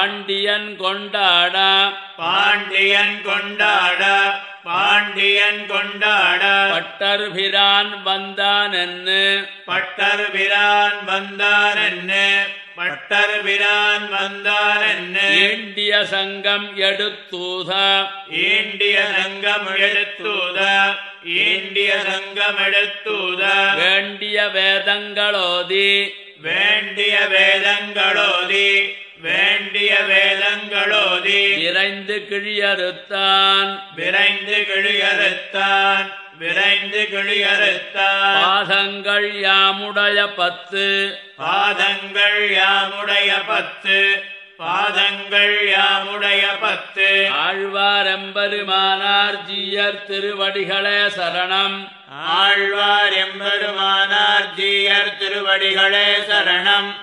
பாண்டியன் கொண்டாட பாண்டியன் கொண்டாட பாண்டியன் கொண்டாட. பட்டர்பிரான் வந்தான் என்று பட்டர் பிரான் வந்தான் என்ன பட்டர் பிரான் வந்தான் என்ன ஏண்டிய சங்கம் எடுத்தூத ஈண்டிய சங்கம் எடுத்தூத ஈண்டிய சங்கம் எடுத்தூத. வேண்டிய வேதங்களோதி வேண்டிய வேதங்களோதி வேண்டிய வேதங்களோதி. விரைந்து கிழியறுத்தான். விரைந்து கிழியறுத்தான். விரைந்து கிழியறுத்தான். பாதங்கள் யாமுடைய பத்து. பாதங்கள் யாமுடைய பத்து. பாதங்கள் யாமுடைய பத்து. ஆழ்வாரெம்பெருமானார் ஜீயர் திருவடிகளே சரணம். ஆழ்வார் எம்பெருமானார் ஜீயர் திருவடிகளே சரணம்.